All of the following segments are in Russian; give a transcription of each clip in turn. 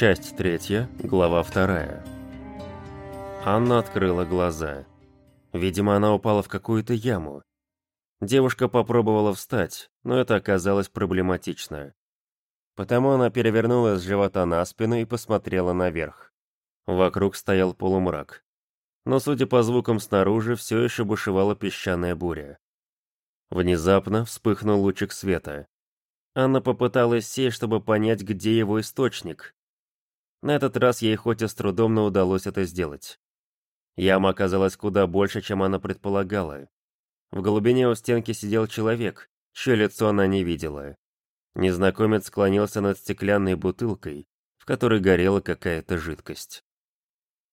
Часть третья, глава вторая. Анна открыла глаза. Видимо, она упала в какую-то яму. Девушка попробовала встать, но это оказалось проблематично. Потому она перевернулась с живота на спину и посмотрела наверх. Вокруг стоял полумрак. Но, судя по звукам снаружи, все еще бушевала песчаная буря. Внезапно вспыхнул лучик света. Анна попыталась сесть, чтобы понять, где его источник. На этот раз ей хоть и с трудом, но удалось это сделать. Яма оказалась куда больше, чем она предполагала. В глубине у стенки сидел человек, чье лицо она не видела. Незнакомец склонился над стеклянной бутылкой, в которой горела какая-то жидкость.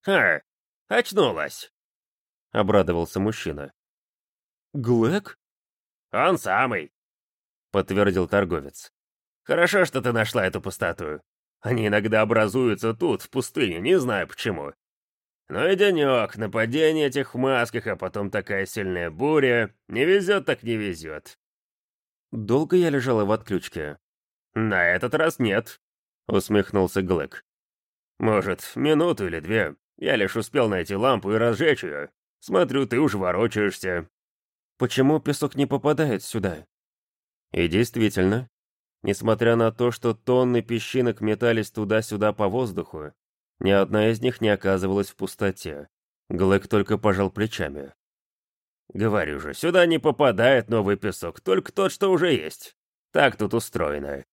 «Ха! Очнулась!» — обрадовался мужчина. «Глэк?» «Он самый!» — подтвердил торговец. «Хорошо, что ты нашла эту пустоту. Они иногда образуются тут, в пустыне, не знаю почему. Ну и денек, нападение этих в масках, а потом такая сильная буря. Не везет так не везет. Долго я лежала в отключке? На этот раз нет, усмехнулся Глэк. Может, минуту или две. Я лишь успел найти лампу и разжечь ее. Смотрю, ты уж ворочаешься. Почему песок не попадает сюда? И действительно, несмотря на то, что тонны песчинок метались туда-сюда по воздуху, ни одна из них не оказывалась в пустоте. Глэк только пожал плечами. «Говорю же, сюда не попадает новый песок, только тот, что уже есть. Так тут устроено».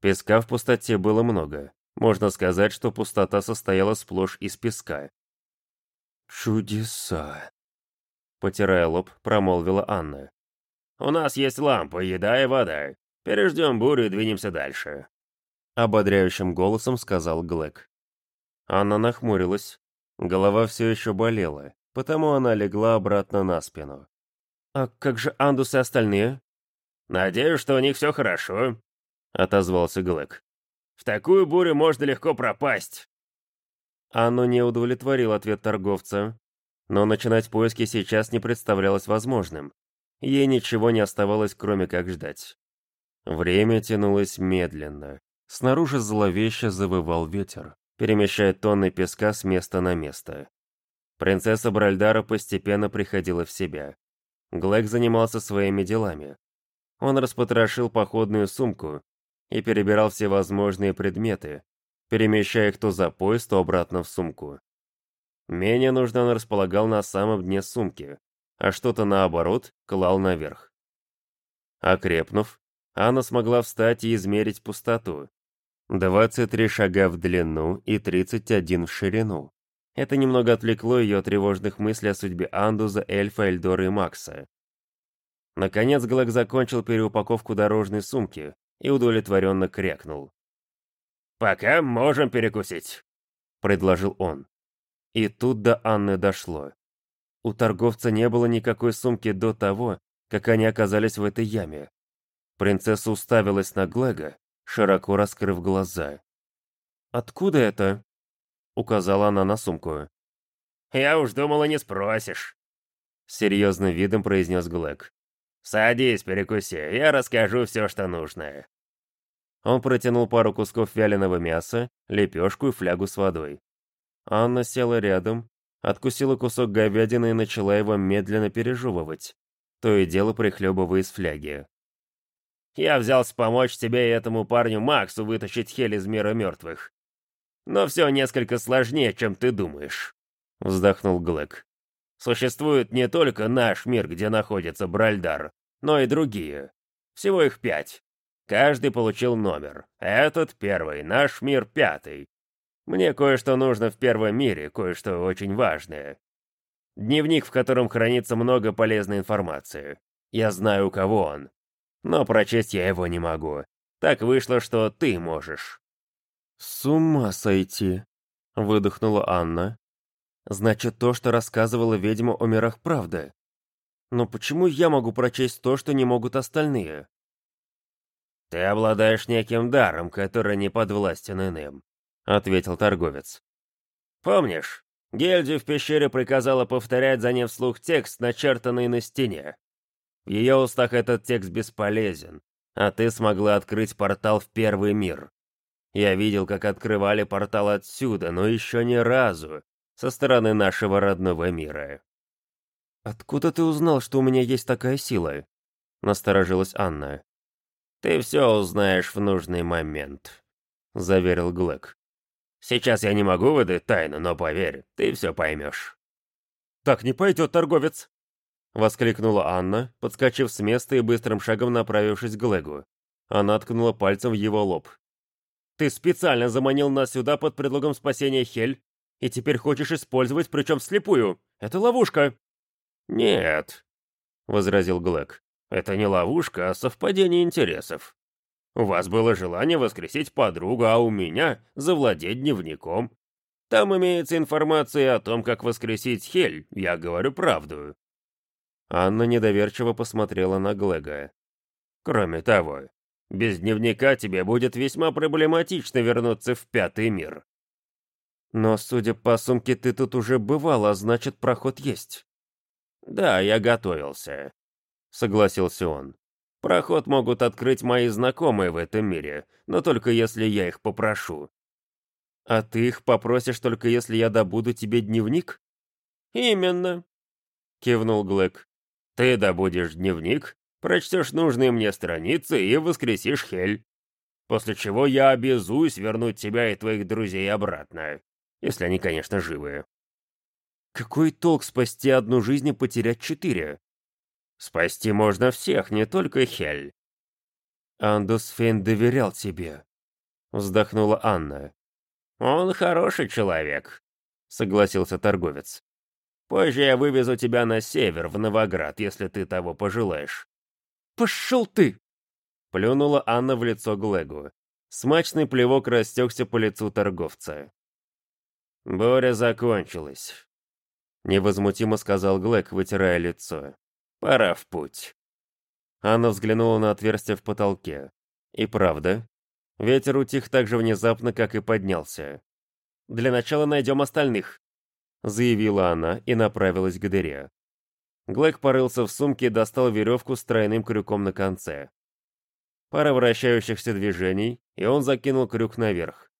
Песка в пустоте было много. Можно сказать, что пустота состояла сплошь из песка. «Чудеса!» Потирая лоб, промолвила Анна. «У нас есть лампа, еда и вода. Переждем бурю и двинемся дальше». Ободряющим голосом сказал Глэк. Анна нахмурилась. Голова все еще болела, потому она легла обратно на спину. «А как же Андус и остальные?» «Надеюсь, что у них все хорошо», — отозвался Глэк. «В такую бурю можно легко пропасть». Анну не удовлетворил ответ торговца, но начинать поиски сейчас не представлялось возможным. Ей ничего не оставалось, кроме как ждать. Время тянулось медленно. Снаружи зловеще завывал ветер перемещая тонны песка с места на место. Принцесса Бральдара постепенно приходила в себя. Глэк занимался своими делами. Он распотрошил походную сумку и перебирал все возможные предметы, перемещая их то за пояс, то обратно в сумку. Менее нужно он располагал на самом дне сумки, а что-то наоборот клал наверх. Окрепнув, Анна смогла встать и измерить пустоту, 23 шага в длину и 31 в ширину. Это немного отвлекло ее от тревожных мыслей о судьбе Андуза, Эльфа, Эльдора и Макса. Наконец Глэк закончил переупаковку дорожной сумки и удовлетворенно крякнул. «Пока можем перекусить», — предложил он. И тут до Анны дошло. У торговца не было никакой сумки до того, как они оказались в этой яме. Принцесса уставилась на Глэга, широко раскрыв глаза. «Откуда это?» — указала она на сумку. «Я уж думала, не спросишь», — серьезным видом произнес Глэк. «Садись, перекуси, я расскажу все, что нужно». Он протянул пару кусков вяленого мяса, лепешку и флягу с водой. Анна села рядом, откусила кусок говядины и начала его медленно пережевывать, то и дело прихлебывая из фляги. Я взялся помочь тебе и этому парню Максу вытащить Хель из мира мертвых. Но все несколько сложнее, чем ты думаешь», — вздохнул Глэк. «Существует не только наш мир, где находится Бральдар, но и другие. Всего их пять. Каждый получил номер. Этот первый, наш мир пятый. Мне кое-что нужно в первом мире, кое-что очень важное. Дневник, в котором хранится много полезной информации. Я знаю, у кого он но прочесть я его не могу. Так вышло, что ты можешь». «С ума сойти!» — выдохнула Анна. «Значит, то, что рассказывала ведьма о мирах, правда. Но почему я могу прочесть то, что не могут остальные?» «Ты обладаешь неким даром, который не подвластен иным», — ответил торговец. «Помнишь, гильдия в пещере приказала повторять за ней вслух текст, начертанный на стене. В ее устах этот текст бесполезен, а ты смогла открыть портал в первый мир. Я видел, как открывали портал отсюда, но еще ни разу со стороны нашего родного мира. «Откуда ты узнал, что у меня есть такая сила?» — насторожилась Анна. «Ты все узнаешь в нужный момент», — заверил Глэк. «Сейчас я не могу выдать тайну, но поверь, ты все поймешь». «Так не пойдет, торговец!» — воскликнула Анна, подскочив с места и быстрым шагом направившись к Глэгу. Она ткнула пальцем в его лоб. «Ты специально заманил нас сюда под предлогом спасения Хель, и теперь хочешь использовать, причем вслепую. Это ловушка!» «Нет», — возразил Глэк. «Это не ловушка, а совпадение интересов. У вас было желание воскресить подругу, а у меня — завладеть дневником. Там имеется информация о том, как воскресить Хель, я говорю правду». Анна недоверчиво посмотрела на Глэга. «Кроме того, без дневника тебе будет весьма проблематично вернуться в Пятый мир». «Но, судя по сумке, ты тут уже бывал, а значит, проход есть». «Да, я готовился», — согласился он. «Проход могут открыть мои знакомые в этом мире, но только если я их попрошу. «А ты их попросишь только если я добуду тебе дневник?» «Именно», — кивнул Глэк. «Ты добудешь дневник, прочтешь нужные мне страницы и воскресишь Хель. После чего я обязуюсь вернуть тебя и твоих друзей обратно. Если они, конечно, живы». «Какой толк спасти одну жизнь и потерять четыре?» «Спасти можно всех, не только Хель». «Андус Фейн доверял тебе», — вздохнула Анна. «Он хороший человек», — согласился торговец. «Позже я вывезу тебя на север, в Новоград, если ты того пожелаешь». «Пошел ты!» — плюнула Анна в лицо Глэгу. Смачный плевок растекся по лицу торговца. «Буря закончилась», — невозмутимо сказал Глэг, вытирая лицо. «Пора в путь». Анна взглянула на отверстие в потолке. И правда, Ветер утих так же внезапно, как и поднялся. «Для начала найдем остальных», — заявила она и направилась к дыре. Глэк порылся в сумке и достал веревку с тройным крюком на конце. Пара вращающихся движений, и он закинул крюк наверх.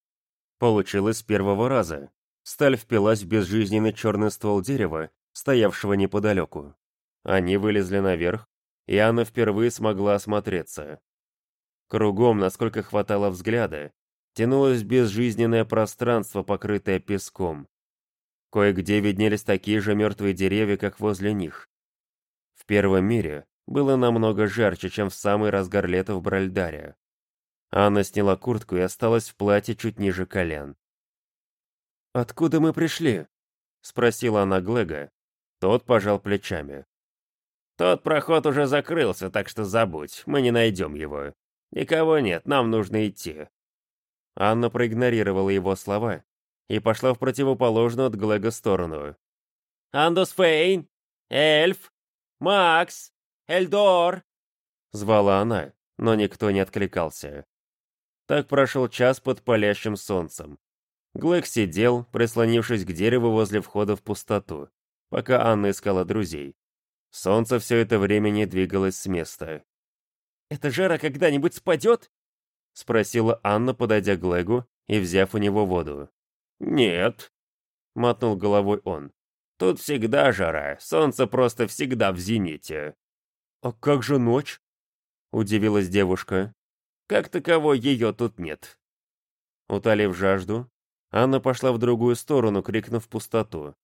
Получилось с первого раза. Сталь впилась в безжизненный черный ствол дерева, стоявшего неподалеку. Они вылезли наверх, и Анна впервые смогла осмотреться. Кругом, насколько хватало взгляда, тянулось безжизненное пространство, покрытое песком. Кое-где виднелись такие же мертвые деревья, как возле них. В первом мире было намного жарче, чем в самый разгар лета в Бральдаре. Анна сняла куртку и осталась в платье чуть ниже колен. «Откуда мы пришли?» — спросила она Глега. Тот пожал плечами. «Тот проход уже закрылся, так что забудь, мы не найдем его. «Никого нет, нам нужно идти». Анна проигнорировала его слова и пошла в противоположную от Глэга сторону. «Андос Фейн! Эльф! Макс! Эльдор!» Звала она, но никто не откликался. Так прошел час под палящим солнцем. Глэг сидел, прислонившись к дереву возле входа в пустоту, пока Анна искала друзей. Солнце все это время не двигалось с места. «Эта жара когда-нибудь спадет?» — спросила Анна, подойдя к Глэгу и взяв у него воду. «Нет», — мотнул головой он. «Тут всегда жара, солнце просто всегда в зените». «А как же ночь?» — удивилась девушка. «Как таковой ее тут нет». Утолив жажду, Анна пошла в другую сторону, крикнув пустоту.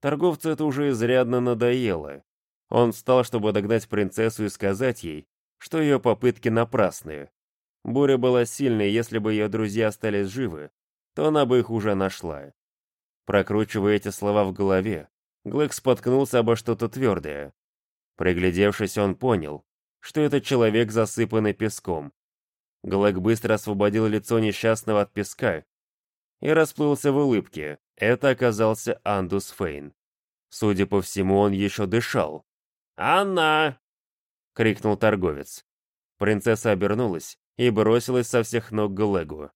Торговцу это уже изрядно надоело. Он встал, чтобы догнать принцессу и сказать ей, что ее попытки напрасные. Буря была сильной, если бы ее друзья остались живы, то она бы их уже нашла. Прокручивая эти слова в голове, Глэк споткнулся обо что-то твердое. Приглядевшись, он понял, что этот человек засыпанный песком. Глэк быстро освободил лицо несчастного от песка и расплылся в улыбке. Это оказался Андус Фейн. Судя по всему, он еще дышал. «Анна!» крикнул торговец. Принцесса обернулась и бросилась со всех ног к Глэгу.